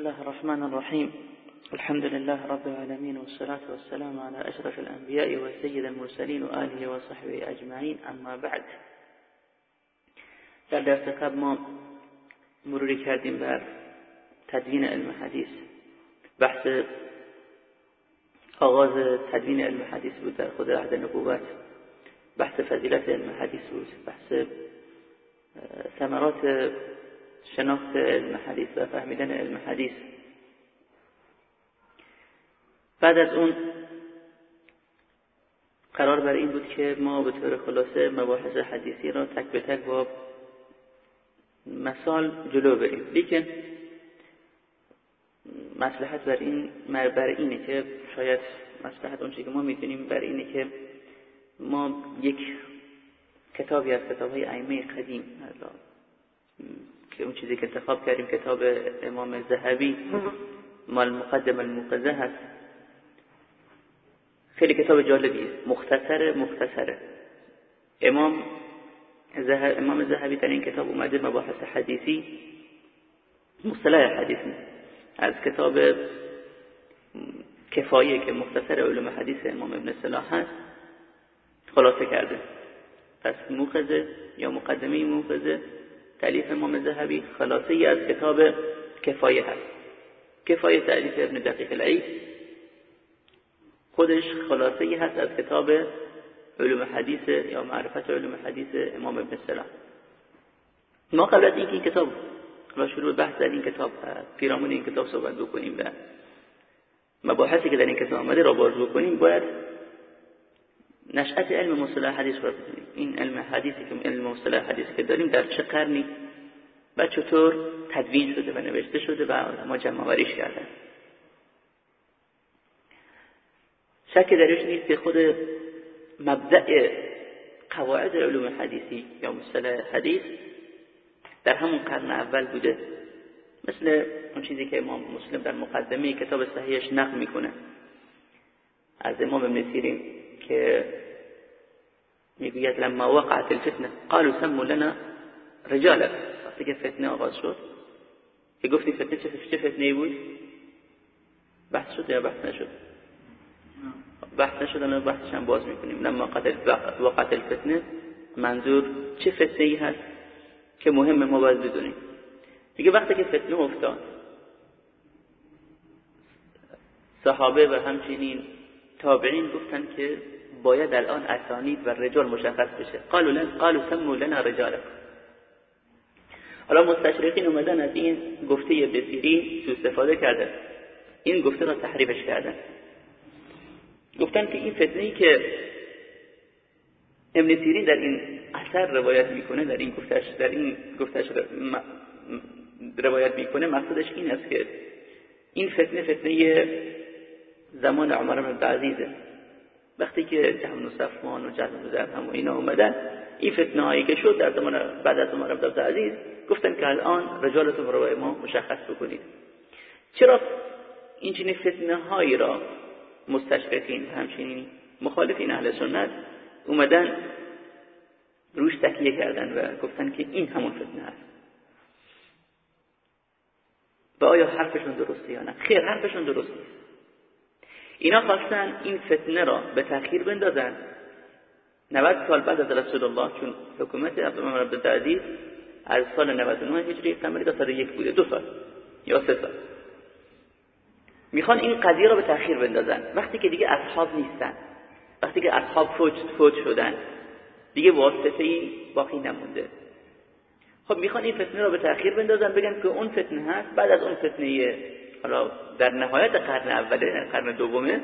الله الرحمن الرحيم الحمد لله رب العالمين والصلاة والسلام على أشرف الأنبياء وسيد المرسلين وآله وصحبه أجمعين أما بعد در درس قبل ما مروری کردیم بر تدوین علم حدیث بحث آغاز تدوین علم حدیث بود در خود عهد نبوت بحث فضیلت علم حدیث بود بحث ثمرات شناخت علم حدیث و فهمیدن علم حدیث. بعد از اون قرار بر این بود که ما به طور خلاصه مباحث حدیثی را تک به تک با مثال جلو بریم. لیکن مسلحت بر این بر اینه که شاید مسلحت اون که ما می‌تونیم بر اینه که ما یک کتابی از کتاب های قدیم که اون چیزی که انتخاب کردیم کتاب امام زهبی مال مقدم المقزه هست. خیلی کتاب جالبی است مختصر مختصره. امام زهر امام زهبی در این کتاب اومده مباحث حدیثی. مصطلح حدیثی از کتاب کفایه که مختصر علوم حدیث امام ابن صلاح هست خلاصه کرده. پس موخزه یا مقدمه موخزه تعلیف امام زهبی خلاصه ای از کتاب کفایه هست. کفایه تعلیف ابن دقیق العید خودش خلاصه ای هست از کتاب علوم حدیث یا معرفت علوم حدیث امام ابن سلام. ما قبل از اینکه این کتاب را شروع بحث در این کتاب پیرامون این کتاب صحبت بکنیم و مباحثی که در این کتاب آمده را باز بکنیم باید نشأت علم مصطلح حدیث را بدونیم این علم حدیثی که علم مصطلح حدیثی که داریم در چه قرنی؟ و چطور تدوین شده و نوشته شده و ما جمع آوریش کردن. شک درش نیست که خود مبدع قواعد علوم حدیثی یا مصطلح حدیث در همون قرن اول بوده. مثل اون چیزی که امام مسلم در مقدمه کتاب صحیحش نقل می‌کنه. از امام ابن سیرین. که می‌گوید لما وقعت الفتنه قالوا سموا لنا رجالا. وقتی که فتنه آغاز شد که گفتی فتنه چه فتنه بود؟ بحث شد یا بحث نشد؟ بحث نشد الان بحثش هم باز می‌کنیم. لما وقت الفتنه منظور چه فتنه ای هست که مهم ما باید بدونیم؟ دیگه وقتی که فتنه افتاد صحابه و همچنین تابعین گفتن که باید الان اسانید و رجال مشخص بشه. قالوا لن قالوا سموا لنا رجالا حالا مستشرقین اومدن از این گفته بسیری سو استفاده کردن. این گفته را تحریفش کردن. گفتن که این فتنه ای که ابن سیرین در این اثر روایت می‌کنه در این گفتش در این گفتش روایت می‌کنه مقصودش این است که این فتنه فتنه زمان عمر بن عبدالعزیزه وقتی که جهن و و جهن و و اینا اومدن این فتنه هایی که شد در زمان بعد از عمر بن عبدالعزیز گفتن که الان رجالتون رو ما مشخص بکنید. چرا این چنین فتنه هایی را مستشرقین همچنین مخالفین اهل سنت اومدن روش تکیه کردن و گفتن که این همون فتنه هست و آیا حرفشون درسته یا نه؟ خیر حرفشون درست اینا خواستن این فتنه را به تأخیر بندازن. 90 سال بعد از رسول الله چون حکومت عبدالله بن عبدالعزیز از سال 99 هجری قمری تا یک بوده دو سال یا سه سال. می‌خوان این قضیه را به تأخیر بندازن. وقتی که دیگه اصحاب نیستن وقتی که اصحاب فوت, فوت شدن دیگه واسطه ای باقی نمونده. خب می‌خوان این فتنه را به تأخیر بندازن بگن که اون فتنه هست بعد از اون فتنه حالا در نهایت قرن اوله قرن دومه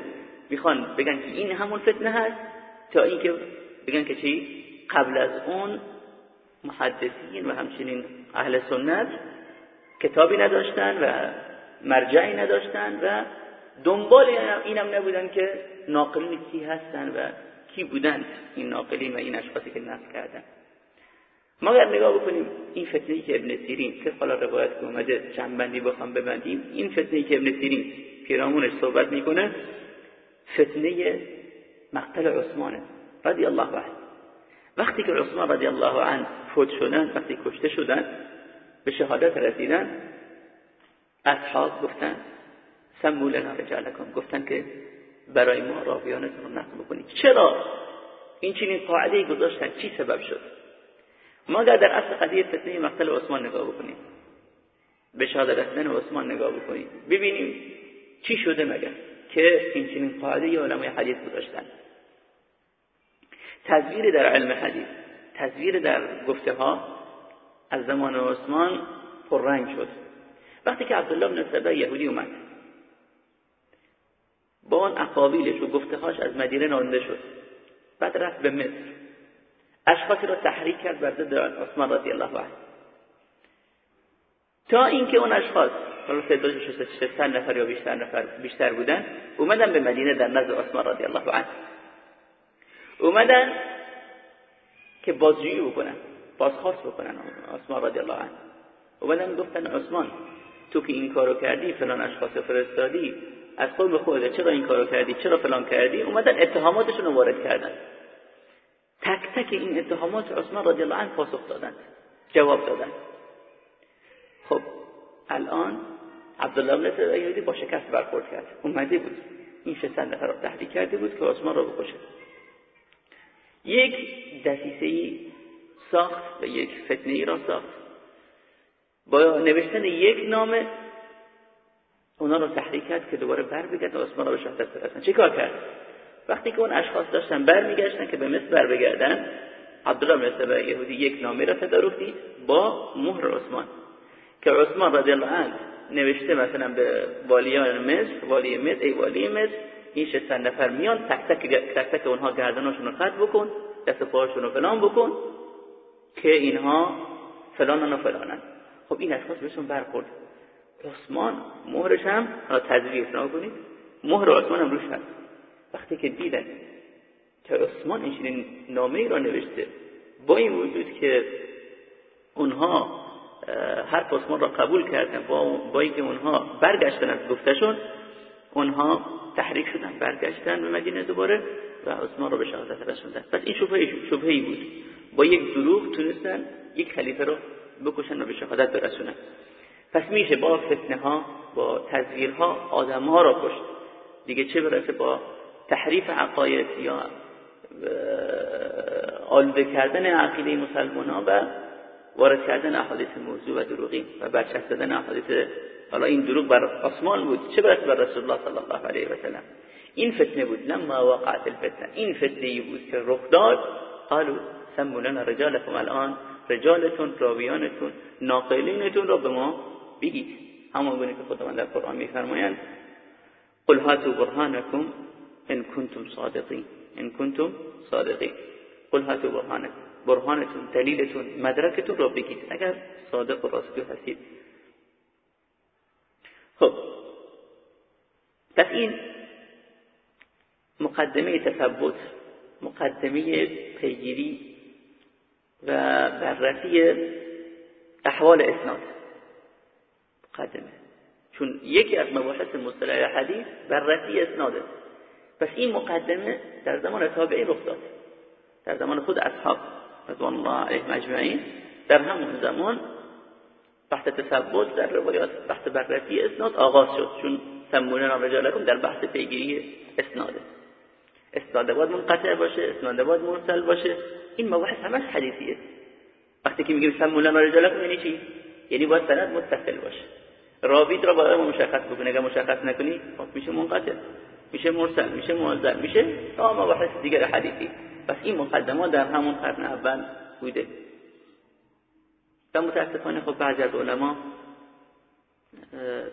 می‌خوان بگن که این همون فتنه هست تا اینکه بگن که چی؟ قبل از اون محدثین و همچنین اهل سنت کتابی نداشتن و مرجعی نداشتن و دنبال اینم نبودن که ناقلین کی هستن و کی بودن این ناقلین و این اشخاصی که نقل کردن. ما اگر نگاه بکنیم این فتنه که ابن سیرین که حالا روایت که اومده چند بخوام ببندیم این فتنه که ابن سیرین پیرامونش صحبت می‌کنه فتنه مقتل عثمانه رضی الله عنه. وقتی که عثمان رضی الله عنه فوت شدن وقتی کشته شدن به شهادت رسیدن اصحاب گفتن سمو لنا رجالکم گفتن که برای ما راویانتون رو نقل بکنید. چرا؟ این چنین قاعده گذاشتن. چی سبب شد؟ ما اگر در اصل قضیه فتنه مقتل عثمان نگاه بکنیم. به شهادت رسیدن عثمان نگاه بکنیم. ببینیم چی شده مگر که این چنین قاعده علمای حدیث گذاشتن. تزویر در علم حدیث تزویر در گفته ها از زمان عثمان پررنگ شد. وقتی که عبدالله بن سبا یهودی اومد با اون اقاویلش و گفته هاش از مدینه رانده شد. بعد رفت به مصر. اشخاصی را تحریک کرد بر ضد عثمان رضی الله عنه. تا اینکه اون اشخاص حالا تعدادش 600 نفر یا بیشتر نفر بیشتر بودن اومدن به مدینه در نزد عثمان رضی الله عنه. اومدن که بازجویی بکنن بازخواست بکنن عثمان رضی الله عنه. اومدن گفتن عثمان تو که این کارو کردی فلان اشخاص فرستادی از قوم خودت چرا این کارو کردی چرا فلان کردی؟ اومدن اتهاماتشون رو وارد کردن. تک تک این اتهامات عثمان رضی الله عنه پاسخ دادن جواب دادن خب الان عبدالله بن ایادی با شکست برخورد کرد. اومده بود. این 600 نفر رو تحریک کرده بود که عثمان رو بکشه. یک دسیسه ای ساخت و یک فتنه ای را ساخت. با نوشتن یک نامه اونا رو تحریک کرد که دوباره بر بگرد و عثمان را به شهادت برسن. چه کار کرد؟ وقتی که اون اشخاص داشتن برمیگشتن که به مصر بر بگردن عبدالله بن سبع یهودی یک نامه را تدارک با مهر عثمان که عثمان رضی الله عنه نوشته مثلا به والیان مصر والی مصر ای والی مصر این 600 نفر میان تک تک تک تک اونها گردناشون رو قطع بکن دست پاهاشون رو فلان بکن که اینها فلانن و فلانن. خب این اشخاص بهشون برخورد. عثمان مهرش هم تدویر کنید مهر عثمان هم روش هست. وقتی که دیدن که عثمان این نامه را نوشته با این وجود که اونها هر عثمان را قبول کردن با, با اینکه اونها برگشتن از گفتشون اونها تحریک شدن برگشتن به مدینه دوباره و عثمان را به شهادت رسوندن. پس این شبهه شبهه بود. با یک دروغ تونستن یک خلیفه رو بکشن و به شهادت برسونن. پس میشه با فتنه ها با تزویرها آدم ها را کشت. دیگه چه برسه با تحریف عقاید یا آلوده کردن عقیده مسلمان ها و وارد کردن احادیث موضوع و دروغی و برچست دادن احادیث حالا این دروغ بر آسمان بود چه برسه بر رسول الله صلی الله علیه و سلم؟ این فتنه بود لما وقعت الفتنه این فتنه ای بود که رخ داد قالوا سموا لنا رجالكم الان رجالتون راویانتون ناقلینتون را به ما بگید. همون گونه که خداوند در قرآن میفرمایند قل هاتوا برهانکم ان کنتم صادقین ان کنتم صادقین قل هاتوا برهانکم برهانتون دلیلتون مدرکتون را بگید. اگر صادق و راستگو هستید. خب. پس این مقدمه تثبت مقدمه پیگیری و بررسی احوال اسناد. مقدمه. چون یکی از مباحث مصطلح حدیث بررسی اسناده. پس این مقدمه در زمان تابعی رخ داد. در زمان خود اصحاب رضوان الله علیهم اجمعین در همون زمان بحث تثبت در روایات بحث بررسی اسناد آغاز شد. چون سموننا رجالکم در بحث پیگیری اسناده اسناد باید منقطع باشه اسناد باید مرسل باشه. این مباحث همش حدیثیه. وقتی که میگیم سموننا رجالکم یعنی چی؟ یعنی باید سند متصل باشه. رابید را باید مشخص بکنه اگر مشخص نکنی خب میشه منقطع. میشه مرسل میشه معذر میشه تا مباحث دیگر حدیثی. پس این مقدمات در همون قرن اول بوده. و متاسفانه خب بعضی از علما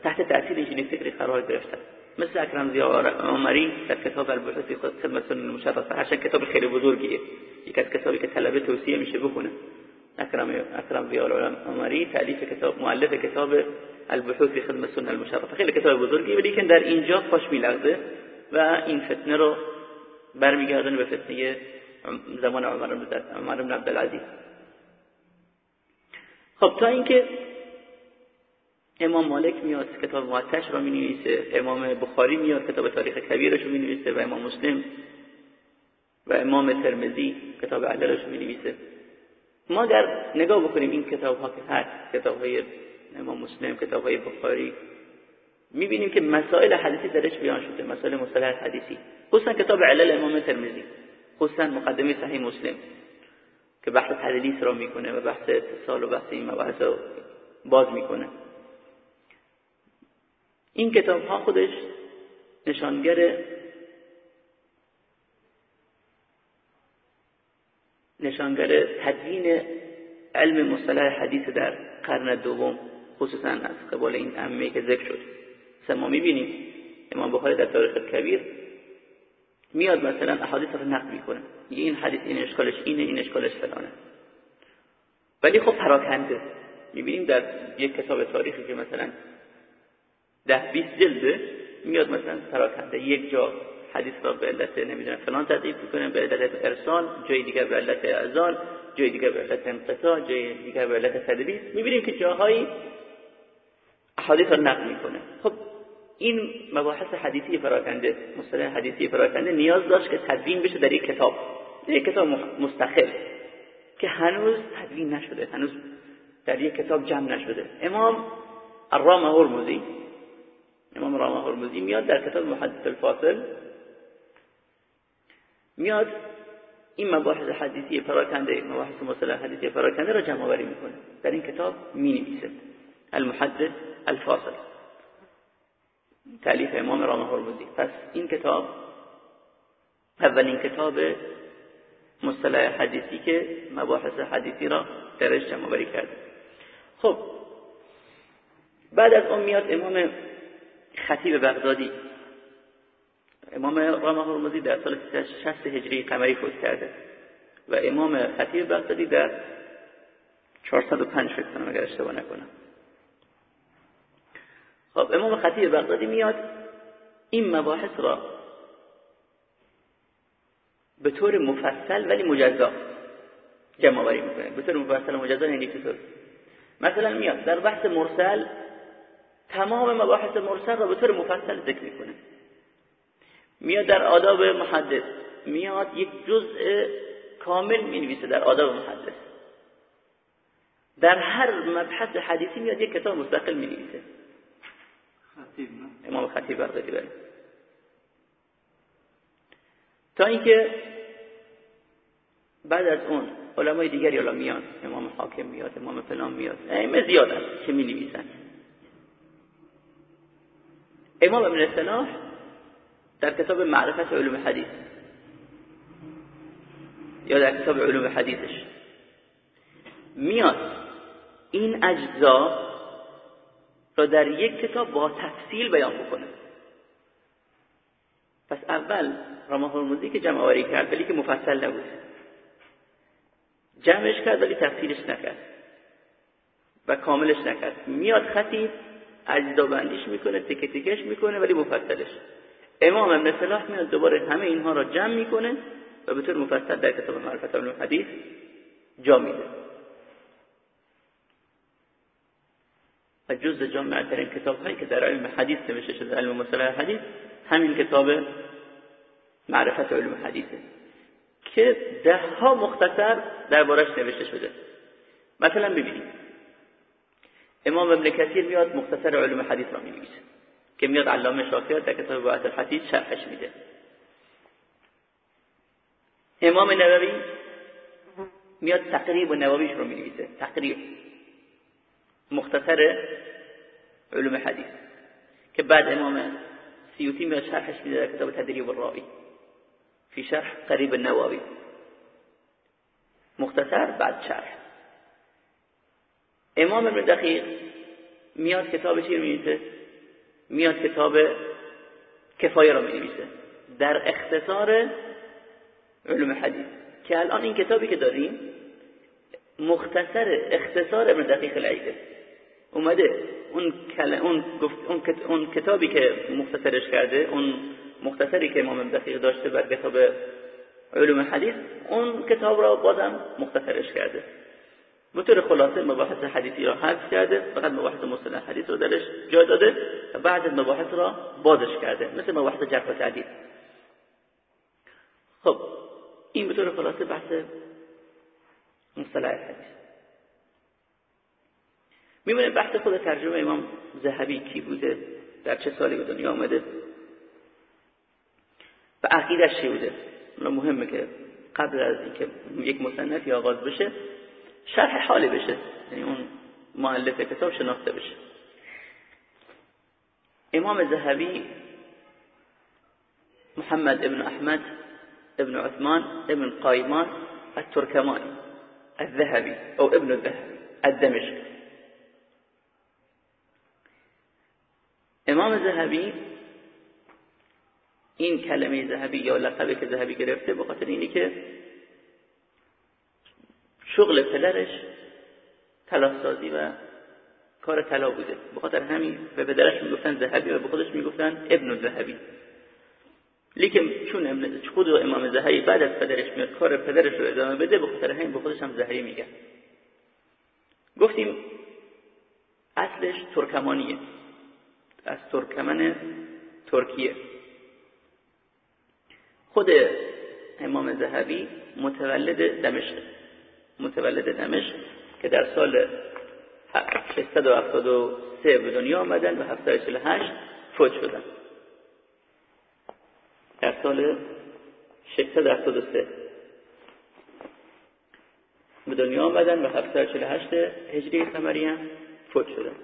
تحت تأثیر این فکری قرار گرفتن. مثل اکرم زیا عمری در کتاب البحث خود خدمت المشرفه هرچند کتاب خیلی بزرگیه. یک از کتابی که طلبه توصیه میشه بخونه. اکرم اکرم زیا عمری تعلیف کتاب مؤلف کتاب البحوث خدمت سنن المشرفه خیلی کتاب بزرگی ولی که در اینجا پاش میلغزه. و این فتنه رو برمیگردونه به فتنه زمان عمر بن عبدالعزیز. خب تا اینکه امام مالک میاد کتاب معتش را می نویسه امام بخاری میاد کتاب تاریخ کبیرش رو می نویسه و امام مسلم و امام ترمزی کتاب عللش رو می نویسه ما اگر نگاه بکنیم این کتاب ها که هست کتاب های امام مسلم کتاب های بخاری می‌بینیم که مسائل حدیثی درش بیان شده مسائل مصطلح حدیثی. خصوصا کتاب علل امام ترمذی خصوصا مقدمه صحیح مسلم که بحث تدلیس را می‌کنه و بحث اتصال و بحث این مباحث رو باز می‌کنه. این کتاب ها خودش نشانگر نشانگر تدوین علم مصطلح حدیث در قرن دوم خصوصا از قبال این امه که ذکر شد. مثلا ما می‌بینیم امام بخاری در تاریخ کبیر میاد مثلا احادیث رو نقل می‌کنه. این حدیث این اشکالش اینه این اشکالش فلانه. ولی خب پراکنده. می‌بینیم در یک کتاب تاریخی که مثلا ده بیست جلده میاد مثلا پراکنده. یک جا حدیث را به علت نمی‌دونم فلان تضعیف می‌کنه به علت ارسال جای دیگر به علت اعزال جای دیگر به علت انقطاع جای دیگر به علت تدریس. می‌بینیم که جاهایی احادیث را نقل می‌کنه. خب این مباحث حدیثی پراکنده مصطلح حدیثی پراکنده نیاز داشت که تدوین بشه در یک کتاب. در یک کتاب مستقل که هنوز تدوین نشده هنوز در یک کتاب جمع نشده. امام الرام هرمزی امام رام هرمزی میاد در کتاب محدث الفاصل میاد این مباحث حدیثی پراکنده مباحث مصطلح حدیثی پراکنده را جمع آوری می‌کنه. در این کتاب می نویسه المحدث الفاصل. تعلیف امام رام هرمزی. پس این کتاب اولین کتاب مصطلح حدیثی که مباحث حدیثی را درش جمع آوری کرده خب بعد از اون میاد امام خطیب بغدادی. امام رام هرمزی در سال 60 هجری قمری فوت کرده و امام خطیب بغدادی در 405 فکر کنم اگر اشتباه نکنم. خب امام خطیب بغدادی میاد. این مباحث را به طور مفصل ولی مجزا جمع آوری می‌کنه. به طور مفصل و مجزا یعنی چطور مثلا میاد در بحث مرسل تمام مباحث مرسل را به طور مفصل ذکر می‌کنه. میاد در آداب محدث. میاد یک جزء کامل می‌نویسه در آداب محدث. در هر مبحث حدیثی میاد یک کتاب مستقل می‌نویسه. امام خطیب بغدادی بله تا اینکه بعد از اون علمای دیگری حالا میان امام حاکم میاد امام فلان میاد ائمه زیاد هست که می نویسن امام ابن اصطلاح در کتاب معرفت علوم حدیث یا در کتاب علوم حدیثش میاد. این اجزا را در یک کتاب با تفصیل بیان بکنه. پس اول راما هرموزی که جمع آوری کرد ولی که مفصل نبود. جمعش کرد ولی تفصیلش نکرد. و کاملش نکرد. میاد خطیب اجزا بندیش می‌کنه تکه تکش می‌کنه ولی مفصلش. امام ابن صلاح میاد دوباره همه اینها را جمع می‌کنه و به طور مفصل در کتاب معرفت علوم حدیث جا میده. و جز جامع ترین کتاب هایی که در علم حدیث نوشته شده علم مصطلح حدیث همین کتاب معرفت علوم حدیثه که ده ها مختصر دربارش نوشته شده. مثلا ببینید. امام ابن کثیر میاد مختصر علوم حدیث را می‌نویسه که میاد علامه شافعی در کتاب باعث الحدیث شرحش میده. امام نووی میاد تقریب و نوویش رو می‌نویسه. تقریب. مختصر علوم حدیث که بعد امام سیوطی میاد شرحش میده در کتاب تدریب الراوی فی شرح قریب النووی. مختصر بعد شرح. امام ابن دقیق میاد کتاب چی رو میاد کتاب کفایه رو نویسه در اختصار علوم حدیث که الان این کتابی که داریم مختصر اختصار ابن دقیق العیده اومده اون, اون, گفت... اون, اون کتابی که مختصرش کرده اون مختصری که امام دقیق داشته بر کتاب علوم حدیث اون کتاب را بازم مختصرش کرده. به طور خلاصه مباحث حدیثی را حذف کرده فقط مباحث مصطلح حدیث رو درش جا داده و بعد مباحث را بازش کرده مثل مباحث جرح و تعدیل خب این به طور خلاصه بحث مصطلح حدیث. میمونه بحث خود ترجمه امام ذهبی کی بوده؟ در چه سالی به دنیا آمده؟ و عقیدش چی بوده؟ مهمه که قبل از اینکه یک مصنفی آغاز بشه شرح حالی بشه. یعنی اون مؤلف کتاب شناخته بشه. امام زهبی محمد ابن احمد ابن عثمان ابن قایمان التركماني الذهبي او ابن الذهبي الدمشق امام ذهبی این کلمه ذهبی یا لقبی که ذهبی گرفته به خاطر اینی که شغل پدرش تلاسازی و کار طلا بوده. به خاطر همین به پدرش می‌گفتن ذهبی و به خودش می‌گفتن ابن ذهبی. لیکن چون خود امام زهری بعد از پدرش میاد کار پدرش رو ادامه بده به خاطر همین به خودش هم زهری میگن گفتیم اصلش ترکمانیه. از ترکمن ترکیه. خود امام زهبی متولد دمشق متولد دمشق که در سال 673 به دنیا آمدن و 748 فوت شدن. در سال 673 به دنیا آمدن و 748 هجری قمری هم فوت شدن.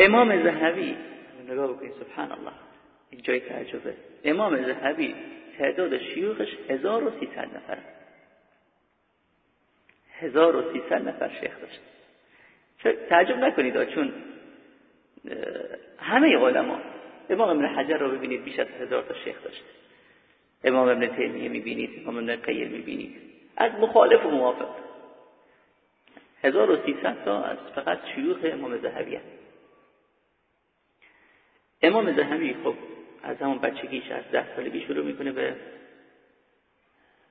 امام زهبی نگاه بکنید سبحان الله این جای تعجبه. امام زهبی تعداد شیوخش 1300 نفر. 1300 نفر شیخ داشت. تعجب نکنید چون همه علما امام ابن حجر رو ببینید بیش از هزار تا شیخ داشته امام ابن تیمیه می‌بینید امام ابن قیم می‌بینید. از مخالف و موافق. 1300 تا از فقط شیوخ امام زهبی امام زهبی خب از همون بچگیش از ده سالگی شروع می‌کنه به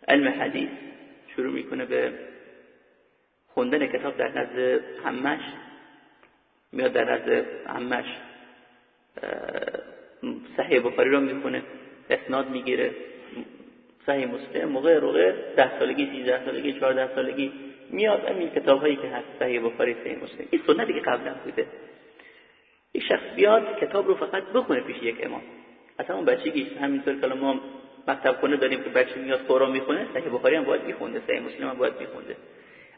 علم حدیث شروع می‌کنه به خوندن کتاب در نزد همش میاد در نزد همش صحیح بخاری رو می‌خونه اسناد می‌گیره صحیح مسلم موقع روغه ده سالگی سیزده سالگی چهارده سالگی میاد این کتاب هایی که هست صحیح بخاری صحیح مسلم. این سنتی که قبلا بوده. یک شخص بیاد کتاب رو فقط بخونه پیش یک امام. اصلا اون بچگیش همینطور که ما مکتب خونه داریم که بچه میاد قرآن می‌خونه صحیح بخاری هم باید میخونده صحیح مسلم هم باید میخونده.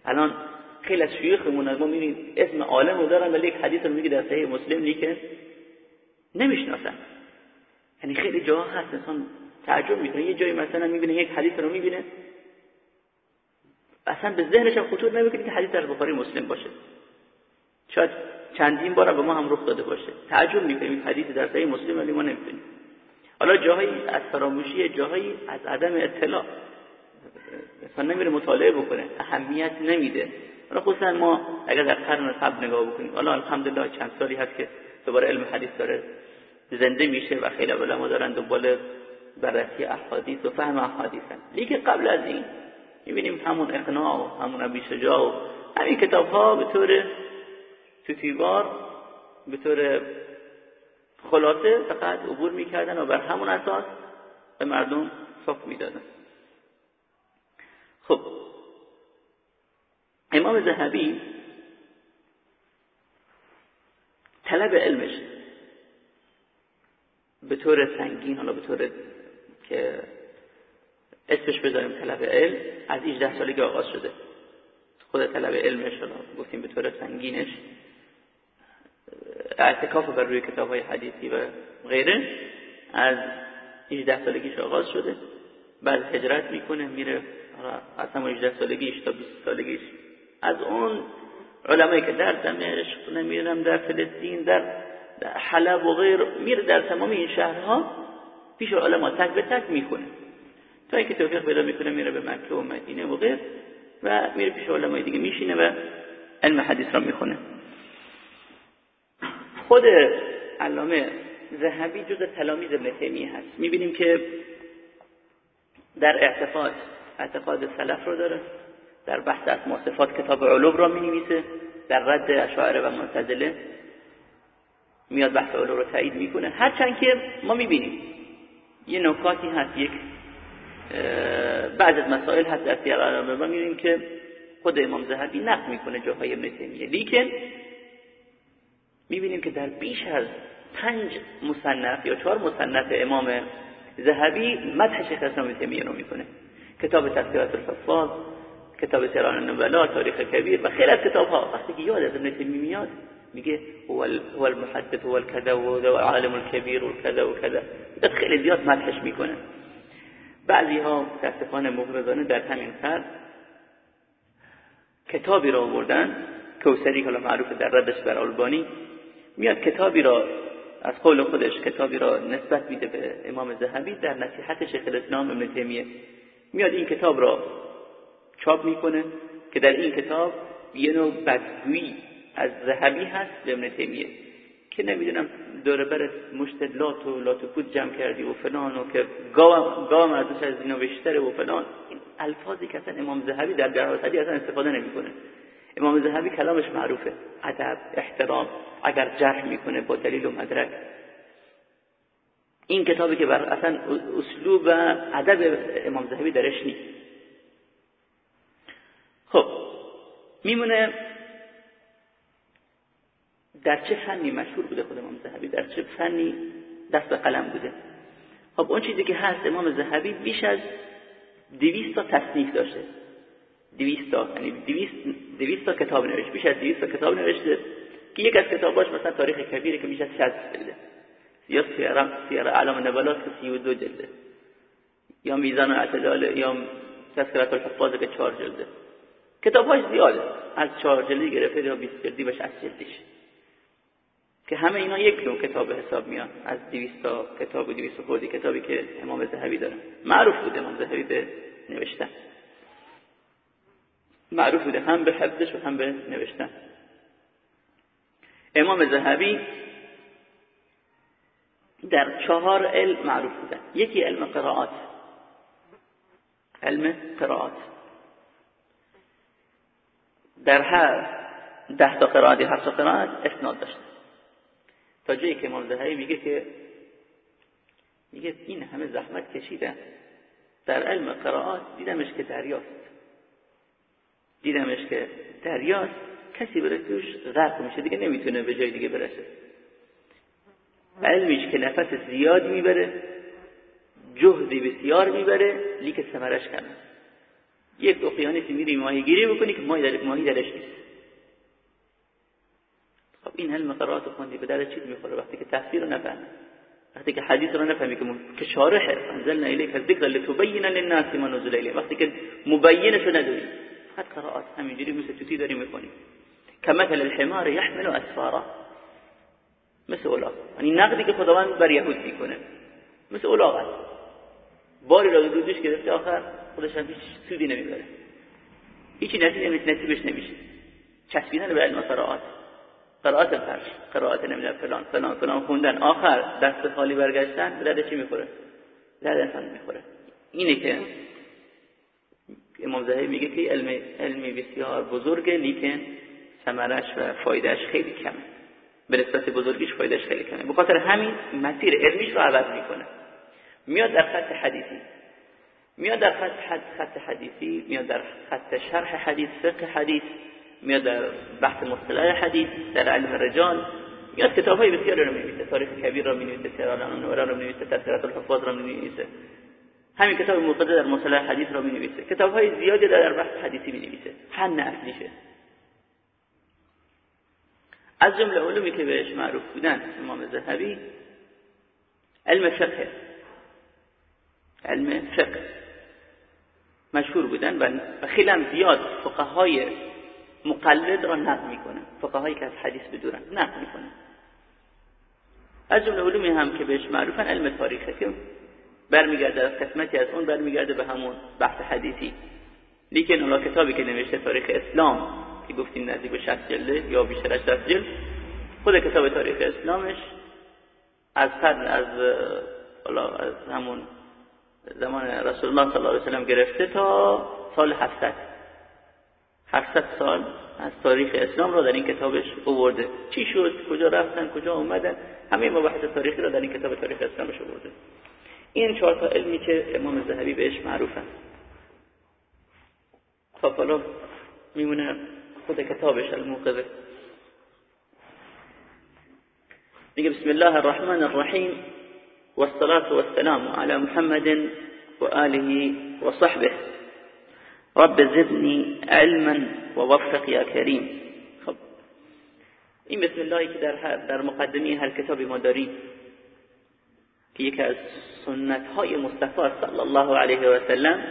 الان خیلی از شیوخمون ما می‌بینیم اسم عالم رو دارن ولی یک حدیث رو میگه در صحیح مسلم نیکه نمی‌شناسن. یعنی خیلی جاها هست انسان تعجب می‌کنه. یه جایی مثلا می‌بینه یک حدیث رو می‌بینه. اصلا به ذهنش هم خطور نمی‌کنه که حدیث در بخاری مسلم باشه. شاید چندین بار به ما هم رخ داده باشه. تعجب می‌کنیم حدیث در صحیح مسلم ولی ما نمی‌دونیم. حالا جاهایی از فراموشی جاهایی از عدم اطلاع. انسان نمیره مطالعه بکنه اهمیت نمیده. حالا خصوصا ما اگر در قرن قبل نگاه بکنیم حالا الحمدلله چند سالی هست که دوباره علم حدیث داره زنده میشه و خیلی علما دارن دنبال بررسی احادیث و فهم احادیثن لیکن قبل از این می‌بینیم همون اقناع و همون ابی شجاع و همین کتاب ها به طور توتیوار به طور خلاصه فقط عبور می‌کردن و بر همون اساس به مردم حکم می‌دادن. خب. امام ذهبی طلب علمش. به طور سنگین حالا به طور که اسمش بذاریم طلب علم از 18 سالگی آغاز شده. خود طلب علمش حالا گفتیم به طور سنگینش. اعتکاف بر روی کتاب های حدیثی و غیره از 18 سالگیش آغاز شده. بعد هجرت می‌کنه میره از همون 18 سالگیش تا 20 سالگیش. از اون علمایی که در دمشق نمی‌دونم در فلسطین در حلب و غیر میره در تمام این شهرها. پیش علما تک به تک می‌کنه تا اینکه توفیق پیدا می‌کنه میره به مکه و مدینه و غیر و میره پیش علمای دیگه میشینه و علم حدیث را می‌خونه. خود علامه ذهبی جز تلامیز ابن هست. می‌بینیم که در اعتقاد اعتقاد سلف رو داره در بحث اسما صفات کتاب علوم را می‌نویسه در رد اشاعره و معتزله میاد بحث علوم رو تایید می‌کنه. هرچند که ما می‌بینیم یه نکاتی هست یک بعض از مسائل هست در سیار ما می‌بینیم که خود امام زهبی نقد می‌کنه جاهای ابن تیمیه. لیکن می‌بینیم که در بیش از پنج مصنف یا چهار مصنف امام ذهبی مدح شیخ اسلام تیمیه رو می‌کنه کتاب تفسیرات الحفاظ کتاب سیران النبلا تاریخ کبیر و خیلی از کتاب ها وقتی که یاد از ابن تیمیه میاد میگه هو المحدث هو الكذا و العالم الكبير و کذا و کذا خیلی زیاد مدحش می‌کنه. بعضی ها متاسفانه مغرضانه در همین سر کتابی را آوردن کوسری که معروف در ردش بر البانی میاد کتابی را از قول خودش کتابی را نسبت میده به امام زهبی در نصیحت شیخ الاسلام ابن تیمیه. میاد این کتاب را چاپ می‌کنه که در این کتاب یه نوع بدگویی از ذهبی هست به ابن تیمیه. که نمی‌دونم دور برت مشت لات و لات و جمع کردی و فلان و که گام گام از از بیشتره و فلان. این الفاظی که اصلا امام ذهبی در دراستی اصلا استفاده نمی‌کنه. امام ذهبی کلامش معروفه. ادب احترام اگر جرح می‌کنه با دلیل و مدرک. این کتابی که بر اصلا اسلوب ادب امام ذهبی درش نیست. خب میمونه در چه فنی مشهور بوده خود امام زهبی در چه فنی دست به قلم بوده؟ خب اون چیزی که هست امام زهبی بیش از دویست تا تصنیف داشته. دویست تا یعنی دویست تا کتاب نوشته بیش از دویست تا کتاب نوشته. که یک از کتاباش مثلا تاریخ کبیره که بیش از 60 جلده. یا سیر سیر علام نبلات که 32 جلده. یا میزان اعتدال یا تذکرات الحفاظ که 4 جلده. کتاباش زیاده. از 4 جلدی گرفته تا 20 جلدی و 60 جلدیش. که همه اینا یک نوع کتاب حساب میان از 200 تا کتاب و 200 خودی کتابی که امام زهبی داره. معروف بوده امام زهبی به نوشتن. معروف بوده. هم به حفظش و هم به نوشتن. امام زهبی در چهار علم معروف بودن یکی علم قرائات. علم قرائات. در هر ده تا قرائت هر تا قرائت اسناد داشته. تا جایی که امام زهری میگه که میگه این همه زحمت کشیدن. در علم قرائات دیدمش که دریاست دیدمش که دریاست. کسی بره توش غرق میشه دیگه نمی‌تونه به جای دیگه برسه. علمیش که نفس زیادی می‌بره جهدی بسیار می‌بره لیک سمرش کنه یک اقیانوسی میری ماهی گیری بکنی که ماهی, در... ماهی درش نیست. خب این علم قرائت خوندی به در چی می‌خوره؟ وقتی که تفسیر رو نفهمی. وقتی که حدیث رو نفهمی که که شارح انزلنا الیک الذکر لتبین للناس ما نزل الیهم وقتی که مبینش نداری. فقط قرائت همینجوری مثل توتی داری می‌خونی كمثل الحمار يحمل اسفارا مثل اولاغ یعنی نقدی که خداوند بر یهود می‌کنه مثل اولاغ باری را دوش گرفته آخر خودش هم هیچ سودی نمی‌بره هیچی نصیبش نمیشه چسبیدن به علم قرائات قرائت فرش. قرائت نمی‌دونم فلان فلان فلان خوندن. آخر دست خالی برگشتن به درد چی می‌خوره؟ درد انسان می‌خوره. اینه که امام زهیر میگه که علم علمی بسیار بزرگه لیکن ثمرش و فایدهش خیلی کمه. به نسبت بزرگیش فایدهش خیلی کمه. به خاطر همین مسیر علمیش رو عوض می‌کنه. میاد در خط حدیثی. میاد در خط, خط حدیثی میاد در خط شرح حدیث فقه حدیث میاد در بحث مصطلح حدیث در علم رجال. میاد کتاب های بسیار رو می‌نویسه. تاریخ کبیر را می‌نویسه سیران النورا را می‌نویسه تفسیرات الحفاظ را می‌نویسه. همین کتاب مقدس در مصطلح حدیث را می‌نویسه. کتاب های زیادی در بحث حدیثی می‌نویسه. فن اصلیشه. از جمله علومی که بهش معروف بودن امام ذهبی علم فقه. علم فقه. مشهور بودن و خیلی هم زیاد فقهای مقلد را نقل می‌کنه فقهایی که از حدیث بدورن نقل می‌کنه از جمله علومی هم که بهش معروفن علم تاریخه که برمیگرده از قسمتی از اون برمیگرده به همون بحث حدیثی. لیکن اولا کتابی که نوشته تاریخ اسلام که گفتیم نزدیک به 60 جلده یا بیشتر از 60 جلد خود کتاب تاریخ اسلامش از قرن از از همون زمان رسول الله صلی الله علیه و سلم گرفته تا سال 700 700 سال از تاریخ اسلام را در این کتابش اوورده چی شد؟ کجا رفتن؟ کجا اومدن؟ همه مباحث تاریخی را در این کتاب تاریخ اسلامش اوورده این چهار تا علمی که امام زهبی بهش معروفن. خب حالا میمونه خود کتابش الموقظه. میگه بسم الله الرحمن الرحیم والصلاة والسلام على محمد وآله وصحبه رب زدني علما ووفق يا كريم خب. این بسم الله که در, در مقدمه هر کتابی ما داریم. که یکی از سنت های مصطفی صلی الله علیه و سلم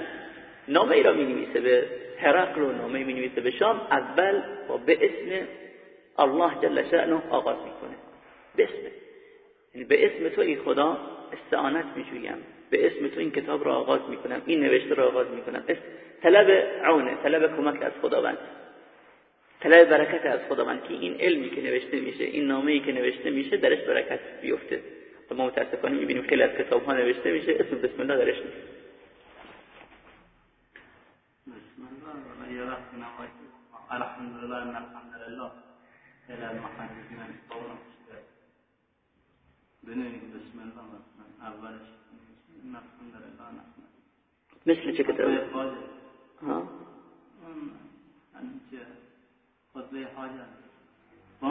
نامه ای را می نویسه به هرقل و نامه می نویسه به شام اول و به اسم الله جل شأنه آغاز می‌کنه. به اسم. یعنی به اسم تو ای خدا استعانت میجویم. به اسم تو این کتاب را آغاز می‌کنم این نوشته را آغاز می‌کنم. طلب عونه طلب کمک از خداوند. طلب برکت از خداوند که این علمی که نوشته میشه این نامه ای که نوشته میشه درش برکت بیفته. و ما متاسفانه می‌بینیم خیلی از کتاب ها نوشته میشه اسم بسم الله درش نیست. بسم الله القرآن بنویس بسم الله اولش. مثل چه کتاب؟ ها؟ خطبه حاجت. با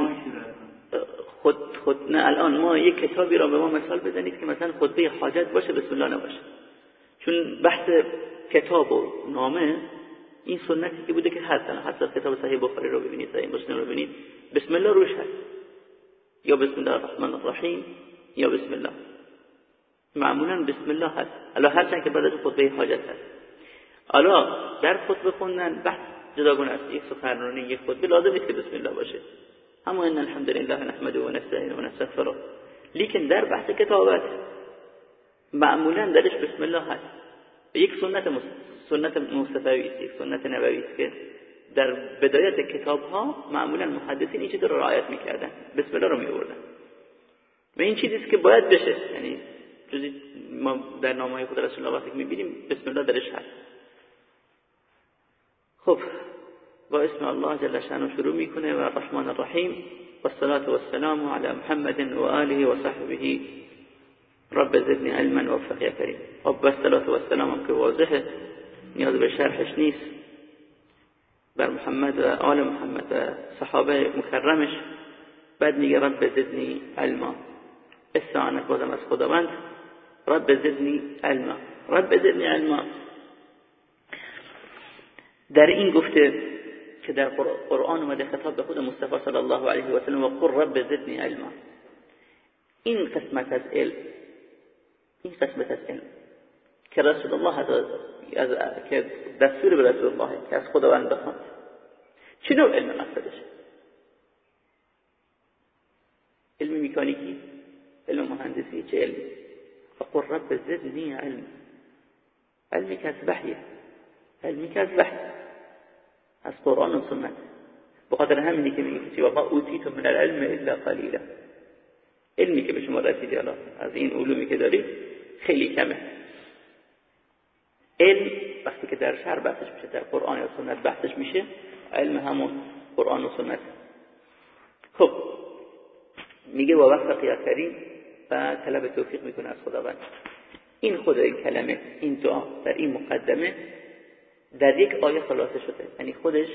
خود خود نه الان ما یک کتابی را به ما مثال بزنید که مثلا خطبه حاجت باشه بسم الله نباشه. چون بحث کتاب و نامه این سنتی که بوده که هر سنه حتی کتاب صحیح بخاری رو ببینید صحیح مسلم رو ببینید بسم الله روش هست. یا بسم الله الرحمن الرحیم یا بسم الله. معمولا بسم الله هست. الا هرچند که بعد از خطبه حاجت هست. حالا در خطبه خوندن بحث جداگونه است. یک سخنرانی یک خطبه لازم نیست که بسم الله باشه. اما ان الحمد لله نحمده و نستعینه و نستغفره لیکن در بحث کتابت معمولا درش بسم الله هست. یک سنت. سنت مصطفی است یک سنت نبوی است که در بدایت کتاب ها معمولا محدثین این چیز رو رعایت می‌کردن بسم الله رو میوردن و این چیزی است که باید بشه. یعنی جزی ما در نامه خود رسول الله وقتی می‌بینیم بسم الله درش هست. خب با اسم الله جل شانه شروع می‌کنه و الرحمن الرحیم والصلاة والسلام على محمد و آله و صحبه. رب زدنی علما وفق یا کریم. خب بس صلاة و السلام که واضحه نیاز به شرحش نیست. بر محمد و آل محمد و صحابه مکرمش. بعد میگه رب زدنی علما. استعانت بازم از خداوند. رب زدنی علما. رب زدنی علما. در این گفته که در قرآن اومده خطاب به خود مصطفی صلی الله علیه و سلم و قل رب زدنی علما. این قسمت از علم این قسمت از علم که رسول الله از که دستور به رسول الله که از خداوند بخواد. چه نوع علم مقصدش علم میکانیکی علم مهندسی چه علمی فقل رب زدنی علم علمی که از وحیه علمی که از وحی. از قرآن و سنت. بخاطر همینی که میگه کسی و ما اوتیت من العلم الا قلیلا. علمی که به شما رسیدی الان از این علومی که داری خیلی کمه. علم وقتی که در شهر بحثش میشه در قرآن یا سنت بحثش میشه علم همون قرآن و سنت. خب میگه و وفق یا کریم و طلب توفیق می‌کنه از خداوند. این خود این کلمه این دعا در این مقدمه در یک آیه خلاصه شده. یعنی خودش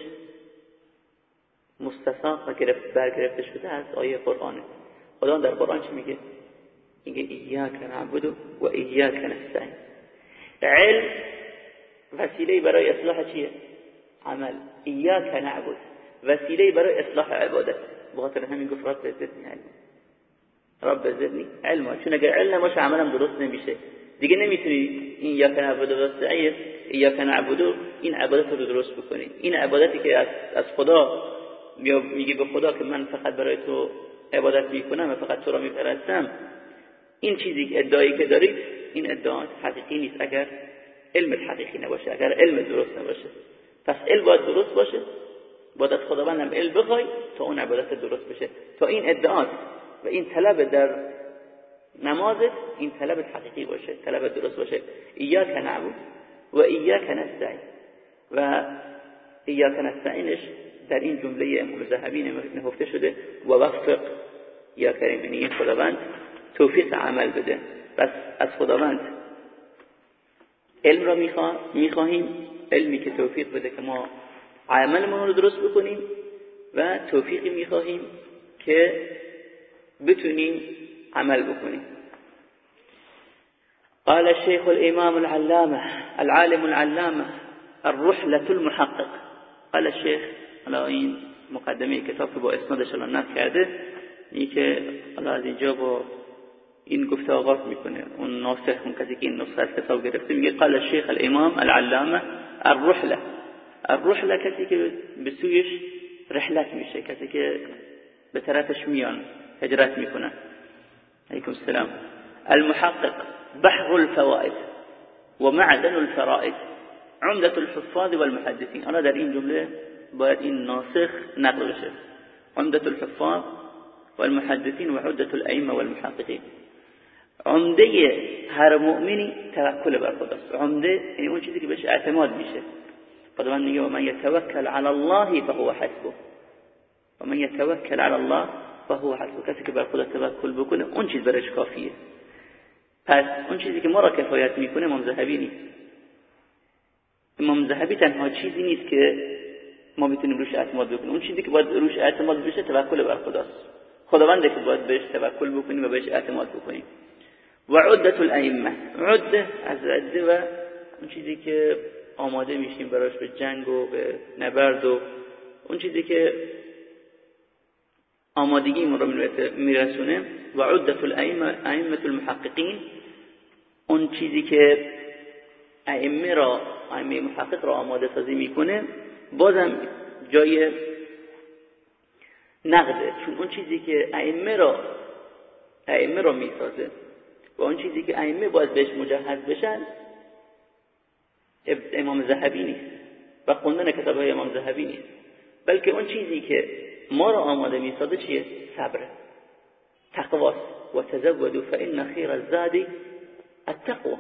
مستثا و گرفت برگرفته شده از آیه قرآنه. خدا در قرآن چی میگه؟ میگه ایاک نعبد و ایاک نستعین. علم وسیله برای اصلاح چیه؟ عمل. ایاک نعبد. وسیله برای اصلاح عبادت. بخاطر همین گفت رب زدنی علم رب زدنی علم چون اگر علم باشه عملم درست نمیشه. دیگه نمی‌تونی این یا نعبد و استعین یا نعبد این عبادت رو درست بکنی. این عبادتی که از, از خدا میگه به خدا که من فقط برای تو عبادت می‌کنم و فقط تو را میپرستم این چیزی که ادعایی که دارید این ادعا حقیقی نیست. اگر علم حقیقی نباشه اگر علم درست نباشه. پس علم باید درست باشه. باید از خداوندم علم بخوای تا اون عبادت درست بشه. تا این ادعات و این طلب در نمازت این طلب حقیقی باشه طلب درست باشه. ایاک نعبد و ایاک نستعین. و ایاک نستعینش در این جمله امام ذهبی نهفته شده. و وفق. یا کریم یعنی خداوند توفیق عمل بده. پس از خداوند علم را می‌خواهیم علمی که توفیق بده که ما عملمون رو درست بکنیم و توفیقی می‌خواهیم که بتونیم عمل بکنیم قال الشيخ الإمام العلامة العالم العلامة الرحلة المحقق. قال الشيخ حالا این مقدمه کتاب که با اسنادش الان نقل کرده این که حالا از اینجا با این گفته آغاز میکنه. اون ناسخ اون کسی که این نسخه از کتاب گرفته میگه قال الشيخ الإمام العلامة الرحلة. الرحلة کسی که به سویش رحلت میشه کسی که به طرفش میان هجرت علیکم السلام المحقق بحر الفوائد ومعدن الفرائد عمدة الحفاظ والمحدثين. أنا در این جملة باید این ناسخ نقل بشه. عمدة الحفاظ والمحدثين وعدة الأئمة والمحققين. عمدة هر مؤمنی توکل بر خداست عمدة یعنی اون چیزی که بهش اعتماد میشه. خداوند میگه و من یتوکل علی الله فهو حسبه. و من یتوکل علی الله فهو حسبه کسی که بر خدا توکل بکنه اون چیز برش کافیه. پس اون چیزی که ما را کفایت می‌کنه امام ذهبی نیست. امام ذهبی تنها چیزی نیست که ما می‌تونیم روش اعتماد بکنیم. اون چیزی که باید روش اعتماد بشه توکل بر خداست. خداونده که باید بهش توکل بکنیم و بهش اعتماد بکنیم. و عدت الائمه. عده از عده و اون چیزی که آماده میشیم براش به جنگ و به نبرد و اون چیزی که آمادگی رو میرسونه و عدت الائمه ائمه المحققین اون چیزی که ائمه را ائمه محقق را آماده سازی می‌کنه بازم جای نقده. چون اون چیزی که ائمه را ائمه را می‌سازه و اون چیزی که ائمه باید بهش مجهز بشن امام زهبی نیست و خوندن کتاب های امام زهبی نیست. بلکه اون چیزی که ما را آماده می‌سازه چیه؟ صبر. تقواست و تزودوا فان خیر الزاد التقوا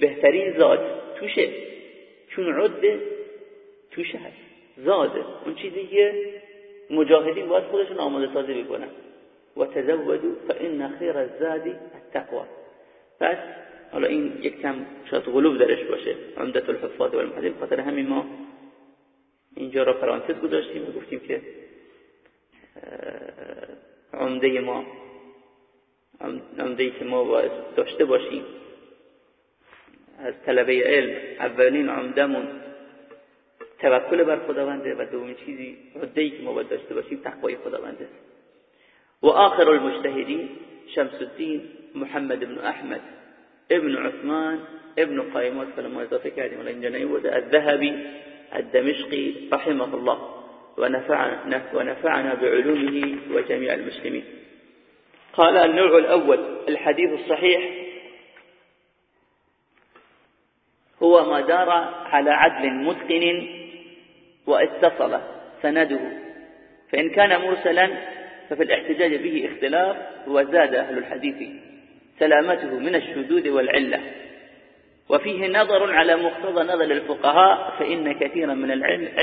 بهترین زاد توشه. چون عده توشه هست. زاده اون چیزی که مجاهدین باید خودشون آماده سازی بکنن. و تزودوا فان خیر الزاد التقوا پس حالا این یک کم شاید غلوب درش باشه. عمدت الحفاظ و المحدثین خاطر همین ما اینجا را پرانتز گذاشتیم و گفتیم که عمده ما عمده که ما باید داشته باشیم. از طلبه علم اولین عمدمون توکل بر خداونده و دومین چیزی عده که ما باید داشته باشیم تقوای خداونده. و آخر المجتهدین شمس الدین محمد بن احمد ابن عثمان ابن قایمات فلما اضافه کردیم ولی اینجا نیورده الذهبی الدمشقي رحمه الله. ونفعنا, ونفعنا بعلومه وجميع المسلمين. قال النوع الأول الحديث الصحيح هو ما دار على عدل متقن واتصل سنده. فإن كان مرسلا ففي الاحتجاج به اختلاف وزاد أهل الحديث سلامته من الشذوذ والعلة. وفيه نظر على مقتضى نظر الفقهاء فإن كثيرا من العلل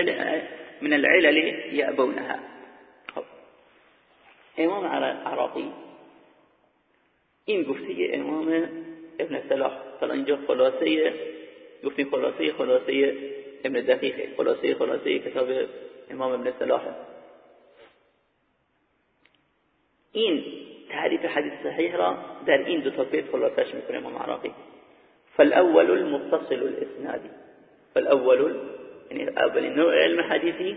من العلل يأبونها. إمام عراقی این گفته امام ابن صلاح حالا اینجا خلاصه گفتیم خلاصه خلاصه ابن دقیقه خلاصه خلاصه کتاب امام ابن صلاح. این تعریف حدیث صحیح را در این دو تا بیت خلاصش میکنه امام عراقی. فالاول المتصل الاسنادي فالاول يعني نوع علم حديثي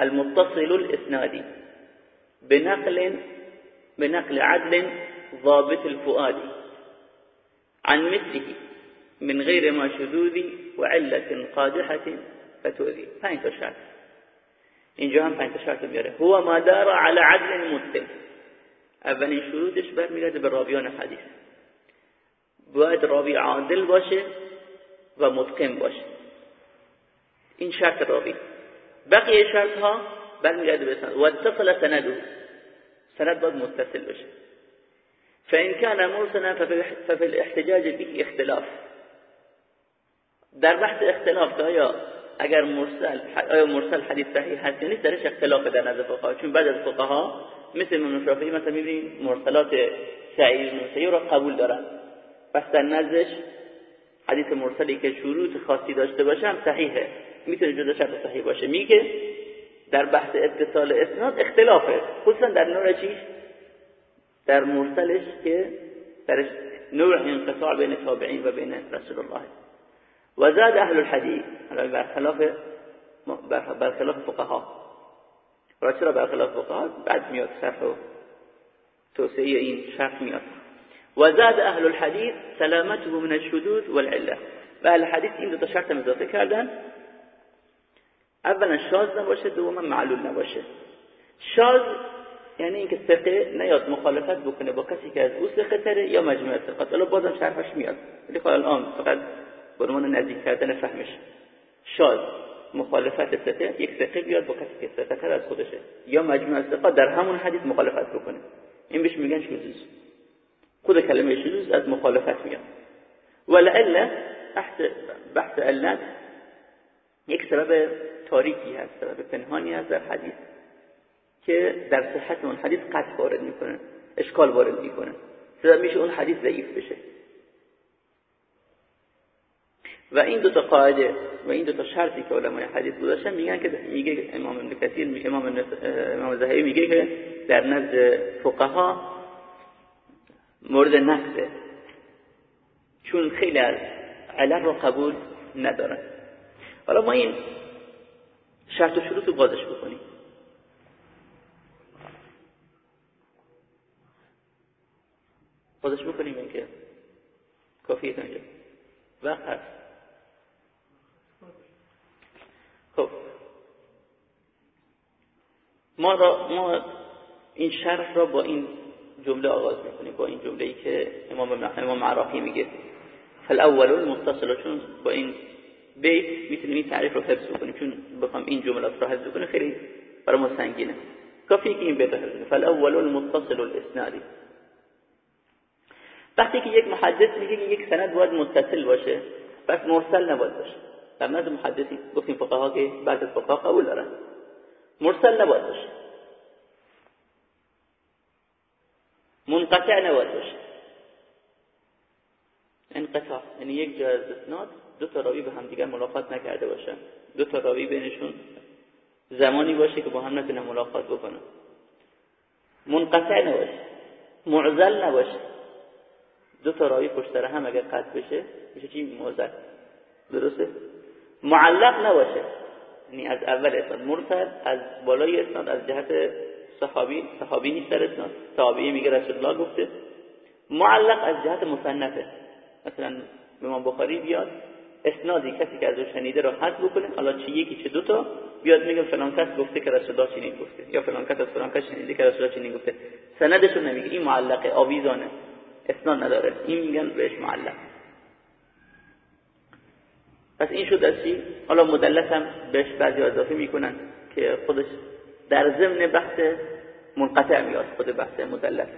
المتصل الإسنادي. بنقل بنقل عدل ضابط الفؤاد عن مثله من غير ما شذوذ وعلة قادحة فتؤذي. پنج تا شرط اینجا هم هو ما دار على عدل متقن اولین شروطش برمیگرده به راویان حدیث باید راوی عادل باشه و متقن باشه. این شرط راوی بقیه شرط ها برمیگرده به سند. و اتصل سنده سند باید متصل باشه. فإن كان مرسلا ففي الاحتجاج به اختلاف. در بحث اختلاف که آیا اگر مرسل آیا مرسل حدیث صحیح هست یا نیست درش اختلاف در نظر فقها. چون بعد از فقها مثل امام شافعی مثلا می‌بینیم مرسلات سعید بن را قبول دارن. پس در نزدش حدیث مرسلی که شروط خاصی داشته باشه هم صحیحه. می‌تونه جدا شرط صحیح باشه. میگه در بحث اتصال اسناد اختلافه. خصوصا در نوع چیش در مرسلش که درش نوع انقطاع بین تابعین و بین رسول الله. و زاد اهل الحدیث. برخلاف برخلاف فقها. را چرا برخلاف فقها؟ بعد میاد شرح و توسعه این شرط میاد. و زاد اهل الحديث سلامته من الشذوذ والعله و اهل حدیث این دو تا شرط اضافه کردن. اولا شاز نباشه دوما معلول نباشه. شاز یعنی اینکه ثقه نیاد مخالفت بکنه با کسی که از او ثقه تره یا مجموعه ثقات حالا بازم شرحش میاد. ولی خب الان فقط به عنوان نزدیک کردن فهمش. شاز مخالفت ثقه یک ثقه بیاد با کسی که ثقه تر از خودشه یا مجموعه ثقات در همون حدیث مخالفت بکنه. این بهش میگن شذوذ. خود کلمه شذوذ از مخالفت میاد. ولعل بحث بحث علت یک سبب تاریکی هست سبب پنهانی هست در حدیث که در صحت اون حدیث قطع وارد می‌کنه اشکال وارد می‌کنه. سبب میشه اون حدیث ضعیف بشه. و این دو تا قاعده و این دو تا شرطی که علمای حدیث گذاشتن میگن که میگه امام ابن کثیر امام امام زهری میگه که در نزد فقها مورد نقده چون خیلی از علل رو قبول ندارن. حالا ما این شرط و شروط رو بازش بکنیم. بازش بکنیم اینکه کافیه اینجا. وقت هست. خب. ما را ما این شرح را با این جمله آغاز می‌کنیم با این جمله ای که امام امام عراقی میگه. فالاول المتصل چون با این بیت می‌تونیم این تعریف رو حفظ بکنیم چون بخوام این جملات رو حفظ کنیم خیلی برای ما سنگینه. کافیه که این بیت حفظ فالاول المتصل الاسنادی وقتی که یک محدث میگه که یک سند باید متصل باشه پس مرسل نباید باشه. در محدثی گفتیم فقها که بعد از فقها قبول دارن. مرسل نباید باشه. منقطع نباید باشه. انقطاع یعنی یک جا از اسناد دو تا راوی به هم دیگر ملاقات نکرده باشن. دو تا راوی بینشون زمانی باشه که با هم نتونه ملاقات بکنن. منقطع نباشه. معزل نباشه. دو تا راوی پشت هم اگر قطع بشه میشه چی؟ معزل. درسته؟ معلق نباشه. یعنی از اول اسناد مرسل از بالای اسناد از جهت صحابی صحابی نیست در اسناد صحابی میگه رسول الله گفته. معلق از جهت مصنفه. مثلا امام بخاری بیاد اسنادی کسی که از او شنیده رو حذف بکنه. حالا چه یکی چه دوتا. بیاد میگه فلان کس گفته که رسول الله چنین گفته. یا فلان کس از فلان کس شنیده که رسول الله چنین گفته. سندش رو نمیگه. این معلقه آویزانه. اسناد نداره. این میگن بهش معلق. پس این شد حالا مدلس هم بهش بعضی اضافه می‌کنن که خودش در ضمن بحث منقطع میاد خود بحث مدلس.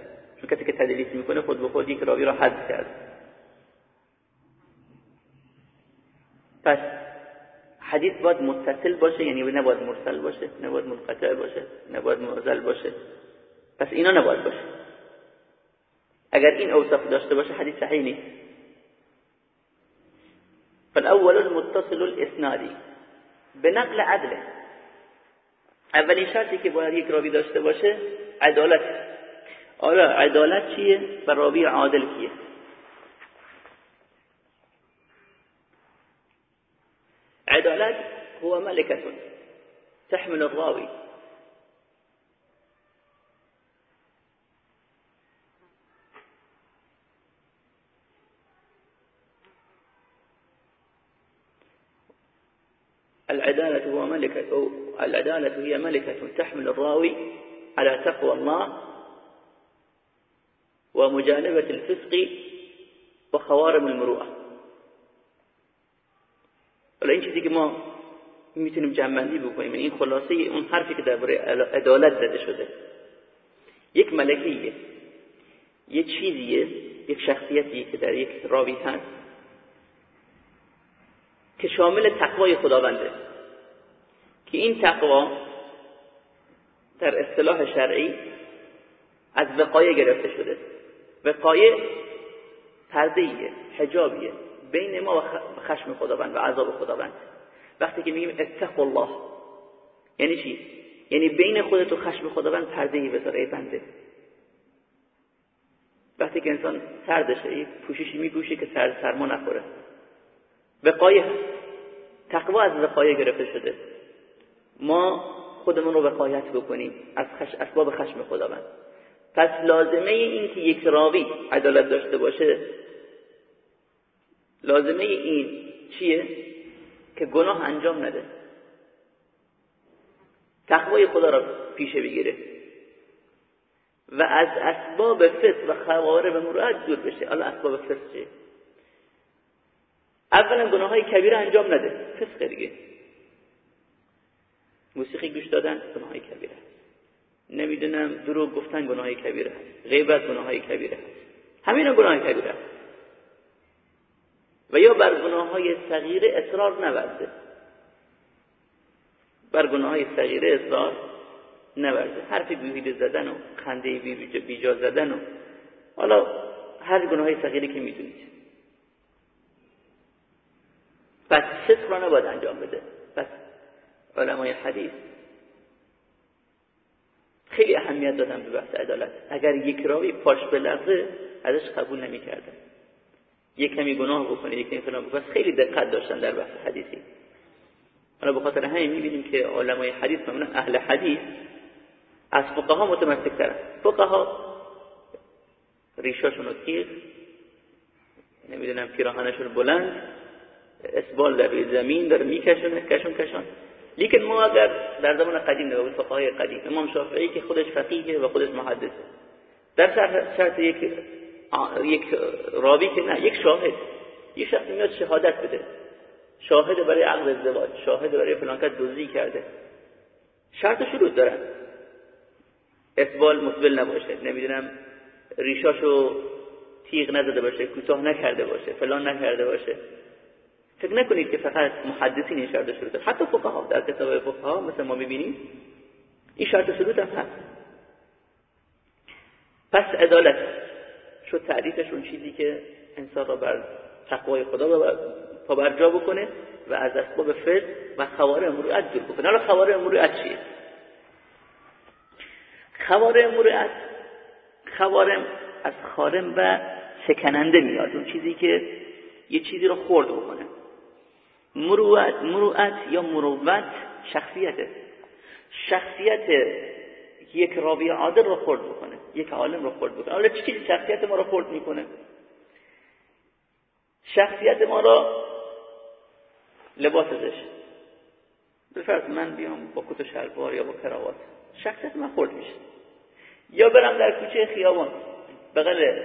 چون کسی که تدلیس می‌کنه خود به خود یک راوی را حذف کرد. پس حدیث باید متصل باشه یعنی نباید مرسل باشه نباید منقطع باشه نباید معزل باشه. پس اینا نباید باشه. اگر این اوصاف داشته باشه حدیث صحیح نیست. فالاول المتصل الاسنادی به نقل عدله اولین شرطی که باید یک راوی داشته باشه عدالت. آره عدالت چیه؟ و راوی عادل کیه؟ عدالت هو ملكة تحمل الراوي. العدالة هو ملكة العدالة هي ملكة تحمل الراوي على تقوى الله ومجانبة الفسق وخوارم المروءة. حالا این چیزی که ما می‌تونیم جنبندی بکنیم این خلاصه اون حرفی که درباره عدالت زده شده. یک ملکیه یه چیزیه یک شخصیتیه که در یک راوی هست که شامل تقوای خداونده که این تقوا در اصطلاح شرعی از وقایه گرفته شده. وقایه پردهیه حجابیه. بین ما و خشم خداوند و عذاب خداوند. وقتی که میگیم اتقوا الله یعنی چی؟ یعنی بین خودت و خشم خداوند پرده ای بذاره ای بنده. وقتی که انسان سردشه یک پوششی میپوشه که سر سرما نخوره. وقایه تقوا از وقایه گرفته شده. ما خودمون رو وقایت بکنیم از خش... اسباب خشم خداوند. پس لازمه این که یک راوی عدالت داشته باشه. لازمه این چیه؟ که گناه انجام نده. تقوای خدا را پیشه بگیره. و از اسباب فسق و خوارب مروعت دور بشه. حالا اسباب فسق چیه؟ اولا گناه های کبیره انجام نده. فسق دیگه. موسیقی گوش دادن گناه های کبیره نمی‌دونم دروغ گفتن گناه های کبیره غیبت گناه های کبیره همین گناه کبیره هست و یا بر گناه های صغیره اصرار نورده بر گناه های صغیره اصرار نورده حرف بیهوده زدن و خنده بیجا زدن و حالا هر گناه های صغیره که می‌دونید. پس فسق را نباید انجام بده. پس علمای حدیث خیلی اهمیت دادن به بحث عدالت. اگر یک راوی پاش بلغزه ازش قبول نمی‌کردن. یک کمی گناه بکنه یک کمی فلان بکنه. خیلی دقت داشتن در بحث حدیثی. حالا به خاطر همین می‌بینیم که علمای حدیث معمولا اهل حدیث از فقها متمسک ترن فقها ریشاشون تیغ نمی‌دونم پیراهنشون بلند اسبال در زمین داره میکشونه کشون کشون. لیکن ما اگر در زمان قدیم نگاه فقهای قدیم امام شافعی که خودش فقیه و خودش محدثه. در شرط یک یک راوی که نه یک شاهد. یک شخص میاد شهادت بده. شاهد برای عقد ازدواج شاهد برای فلانکت دزدی کرده. شرط شروط دارن. اقبال مسبل نباشه. نمی‌دونم ریشاشو تیغ نزده باشه کوتاه نکرده باشه فلان نکرده باشه. فکر نکنید که فقط محدثین این شرط شروط حتی فقها در کتاب فقها مثل ما می‌بینیم این شرط شروط هم هست پس عدالت. شد تعریفش اون چیزی که انسان را بر تقوای خدا پابرجا بکنه و از اسباب فسق و خوار مروعت دور بکنه. حالا خوار مروعت چیه؟ خوار مروعت خوارم از خارم و شکننده میاد. اون چیزی که یه چیزی رو خورد بکنه. مروعت مروعت یا مروت شخصیته. شخصیت یک راوی عادل رو خورد بکنه. یک عالم رو خورد بکنه. حالا چی شخصیت ما رو خورد می‌کنه؟ شخصیت ما را لباسش بفرض من بیام با کت و شلوار یا با کراوات. شخصیت من خورد میشه. یا برم در کوچه خیابان. بغل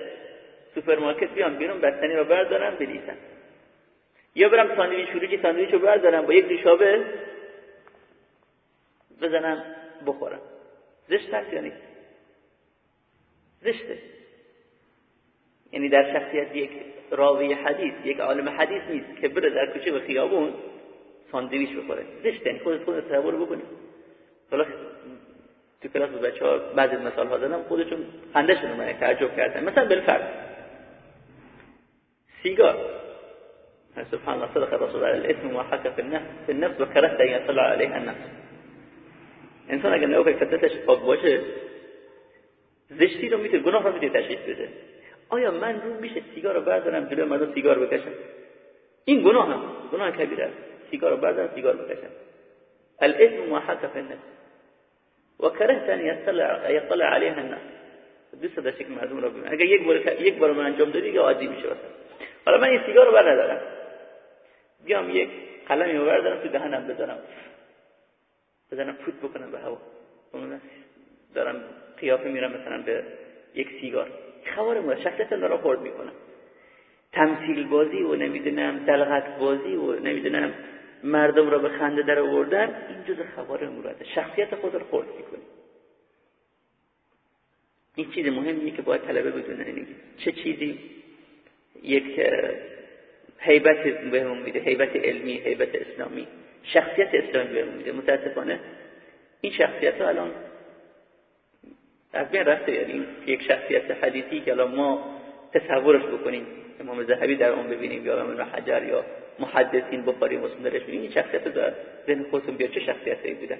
سوپرمارکت بیام بیرون بستنی رو بردارم بلیسم یا برم ساندویچ فروشی ساندویچ رو بردارم با یک نوشابه بزنم بخورم. زشت هست یا نیست؟ زشته. یعنی در شخصیت یک راوی حدیث یک عالم حدیث نیست که بره در کوچه و خیابون ساندویچ بخوره. زشته. یعنی خودت خودت تصور بکنی. حالا تو کلاس بچه ها بعضی مثال ها زدم خودشون خندشون اومده تعجب کردن. مثلا بالفرض سیگار. سبحان الله صدق الرسول على الاسم وحكى في النفس في النفس وكرهت ان يطلع عليها النفس. انسان اگر نگاه کتتش پاک باشه زشتی رو می‌تونه گناه رو می‌تونه تشخیص بده. آیا من رو میشه سیگار رو بردارم جلوی مردم سیگار بکشم؟ این گناه هم گناه کبیره. سیگار رو بردارم سیگار بکشم. الاسم ما حق في النفس. وكرهت ان يطلع يطلع عليها الناس. دوست داشتی که مردم رو ببینن. اگر یک بار یک بار من انجام دادی که عادی میشه واسه. حالا من این سیگار رو بر ندارم بیام یک قلمی رو بردارم تو دهنم بذارم. بزنم فوت بکنم به هوا. دارم قیافه میرم مثلا به یک سیگار. خوار ما شخصیت دارم خورد می‌کنم تمثیل بازی و نمی‌دونم دلغت بازی و نمی‌دونم مردم را به خنده در آوردن این جز خوار مراده شخصیت خود رو خورد می‌کنی این چیز مهمیه که باید طلبه بدونن چه چیزی یک حیبت بهمون میده. حیبت علمی حیبت اسلامی. شخصیت اسلامی بهمون میده متاسفانه این شخصیت ها الان از بین رفته. یعنی یک شخصیت حدیثی که الان ما تصورش بکنیم امام زهبی در اون ببینیم یا امام حجر یا محدثین بخاری مسلم درش این شخصیت در ذهن خودتون بیاد چه شخصیتی بودن.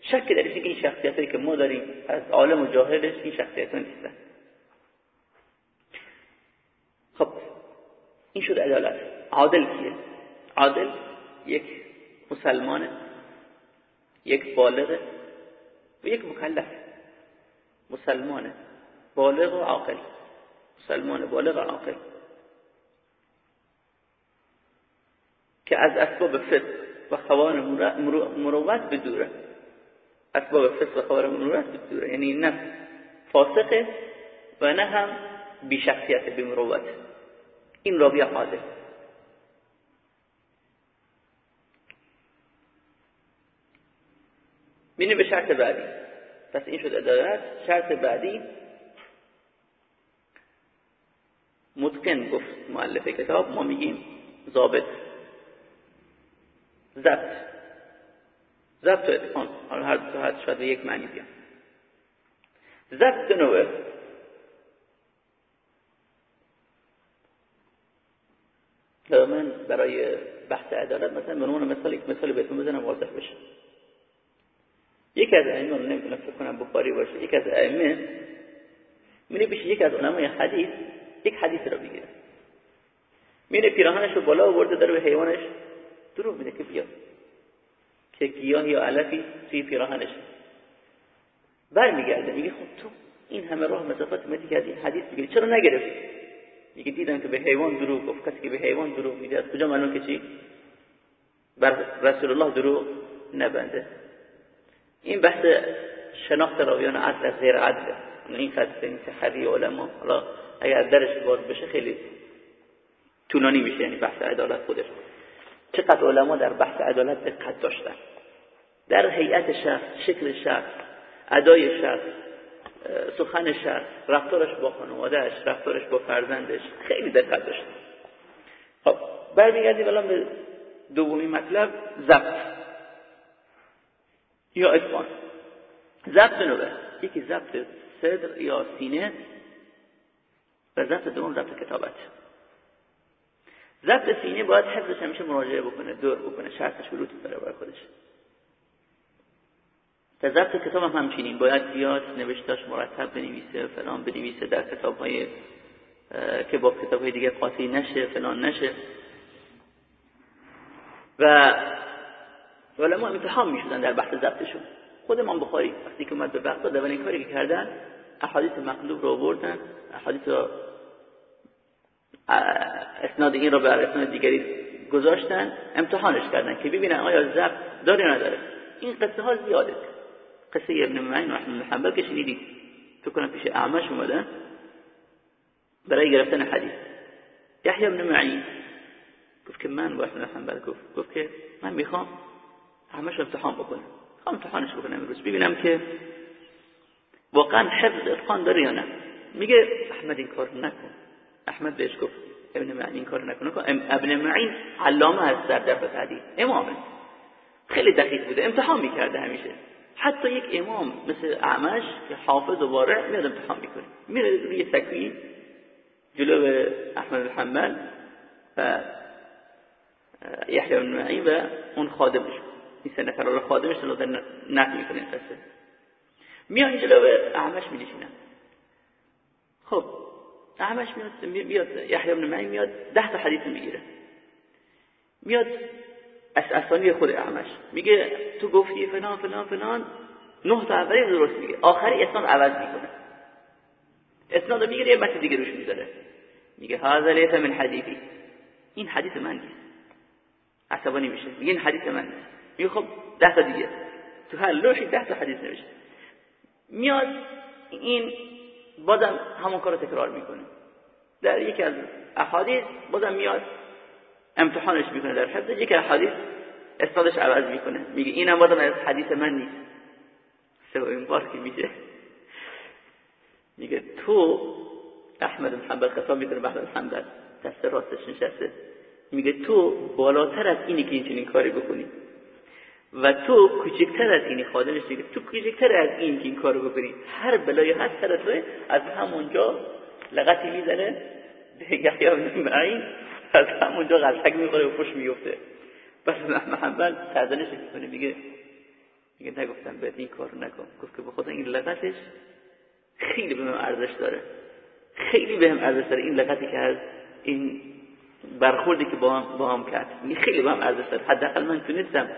شک در این شخصیتی که ما داریم از عالم و جاهلش این شخصیت ها نیستن. خب این شد عدالت. عادل کیه؟ عادل یک مسلمانه یک بالغه و یک مکلف مسلمانه بالغ و عاقل. مسلمان بالغ و عاقل. که از اسباب فسق و خوان مروت بدوره. اسباب فسق و خوان مروت بدوره. یعنی نه فاسقه و نه هم بیشخصیت بمروت این رابیه عادل بینیم به شرط بعدی. پس این شد عدالت. شرط بعدی متقن گفت معلف کتاب ما میگیم ضابط. ضبط. ضبط و اتقان. حالا هر دو حد شاید یک معنی بیان. ضبط نوه من برای بحث عدالت مثلا به عنوان مثال یک مثال بهتون بزنم واضح بشه. یکی از ائمه نمی‌دونم فکر کنم بخاری باشه یکی از ائمه میره پیش یک از علمای حدیث یک حدیث رو می‌گیره. میره پیراهنش رو بالا آورده داره به حیوانش دروغ میده که بیا. که گیاه یا علفی توی پیراهنش. برمیگرده میگه خب تو این همه راه مسافت مدی که از این حدیث بگیری. چرا نگرفتی میگه دیدم که به حیوان دروغ گفت. کسی که به حیوان دروغ میده از کجا معلوم که چی؟ بر رسول الله دروغ نبنده. این بحث شناخت راویان عدل از غیر عدل. این خط این تحری علما حالا اگر درش باز بشه خیلی طولانی میشه یعنی بحث عدالت خودش. چقدر علما در بحث عدالت دقت داشتن؟ در هیئت شخص شکل شخص ادای شخص سخن شخص رفتارش با خانوادهش رفتارش با فرزندش خیلی دقت داشتن. خب برمیگردیم الان به دومی مطلب ضبط. یا اتقان ضبط نوبه. یکی ضبط صدر یا سینه و ضبط دوم ضبط کتابت. ضبط سینه باید حفظش همیشه مراجعه بکنه دور بکنه شرطش رو داره برای خودش. در ضبط کتاب هم همچنین. باید بیاد نوشتاش مرتب بنویسه فلان بنویسه در کتاب های که با کتاب های دیگه قاطی نشه فلان نشه. و علما امتحان می‌شدن در بحث ضبطشون. خود امام بخاری وقتی که اومد به بغداد اولین کاری که کردن احادیث مقلوب رو آوردن احادیث رو اسناد این رو به اسناد دیگری گذاشتن امتحانش کردن که ببینن آیا ضبط داره نداره. این قصه ها زیاده. قصه ابن معین رحمه حنبل که شنیدید. تو کنم پیش اعمش اومدن برای گرفتن حدیث. یحیی ابن معین. گفت که من با احمد حنبل گفت گفت که من می‌خوام اعمش امتحان بکنم امتحانش بکنم امروز. ببینم که واقعا حفظ اتقان داره یا نه. میگه احمد این کار نکن. احمد بهش گفت ابن معین این کار نکن. ابن معین علامه هست در درس حدیث امامه خیلی دقیق بوده. امتحان می‌کرده همیشه. حتی یک امام مثل اعمش که حافظ و وارع میاد امتحان می‌کنه. میره روی سکوی جلو احمد الحنبل و یحیی بن معین و اون خادمش. این سه نفر رو خادمش در نقل می‌کنه این قصه. میان جلو اعمش میشینن خب اعمش میاد میاد یحیی بن معین میاد ده تا حدیث می‌گیره. میاد از اسامی خود اعمش میگه تو گفتی فلان فلان فلان. نه تا اولی درست میگه. آخری اسناد عوض می‌کنه. اسناد می‌گیره یه متن دیگه روش می‌ذاره. میگه هذا لیس من حدیثی. این حدیث من نیست. عصبانی میشه. میگه این حدیث من نیست. میگه خب ده تا دیگه. تو هر لوحی ده تا حدیث نوشته. میاد این بازم همون کار تکرار می‌کنه. در یکی از احادیث بازم میاد امتحانش می‌کنه در حفظ یک حدیث استادش عوض می‌کنه. میگه اینم بازم از حدیث من نیست. سومین بار که میشه میگه تو احمد حنبل خطاب می‌کنه بعد حنبل دست راستش نشسته. میگه تو بالاتر از اینی که این چنین کاری بکنی. و تو کوچکتر از اینی خادمش میگه تو کوچکتر از این که این کارو بکنی. هر بلای هست سر توی از همونجا لغتی می‌زنه. به یحیی بن از همونجا قلتک می‌خوره و پشت میفته بس محمد سردنش می‌کنه. میگه میگه نگفتم بهت این کار نکن. گفت که به خدا این لغتش خیلی بهم ارزش داره. خیلی بهم ارزش داره. این لغتی که از این برخوردی که با هم, با هم کرد. خیلی با هم ارزش داره. حداقل من تونستم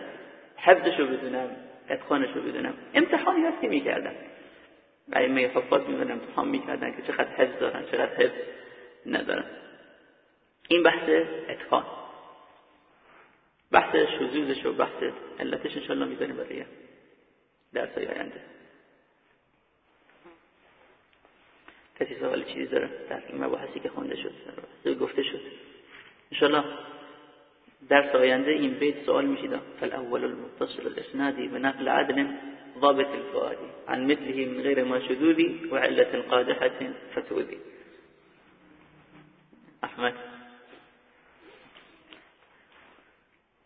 حفظشو بدونم اتقانشو بدونم. امتحانی هست که می‌کردم ائمه حفاظ می‌دونم امتحان می‌کردن که چقدر حفظ دارن چقدر حفظ ندارن. این بحث اتقان. بحث شذوذش و بحث علتش انشالله می‌ذاریم برای درس آینده. کسی سوال چیزی داره؟ در این مباحثی که خونده شد گفته شد. انشالله درس آینده این بیت سوال میشید فالاول المتصل الاسنادی بنقل عدل ضابط الفؤادي عن مثله من غير ما شذوذي وعلة قادحة فتوذي احمد.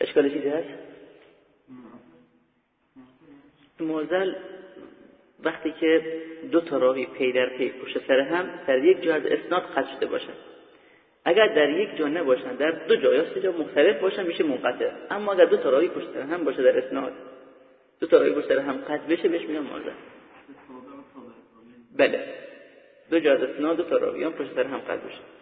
اشکال چیزی هست؟ موزل وقتی که دو تا راوی پی در پی پشت سر هم در یک جا از اسناد قطع شده باشن اگر در یک جا نباشن در دو جا یا سه جا مختلف باشن میشه منقطع. اما اگر دو تا راوی پشت هم باشه در اسناد دو تا راوی پشت هم قطع بشه بهش میگن موزل بله. دو جا از اسناد دو تا هم پشت هم قطع بشه.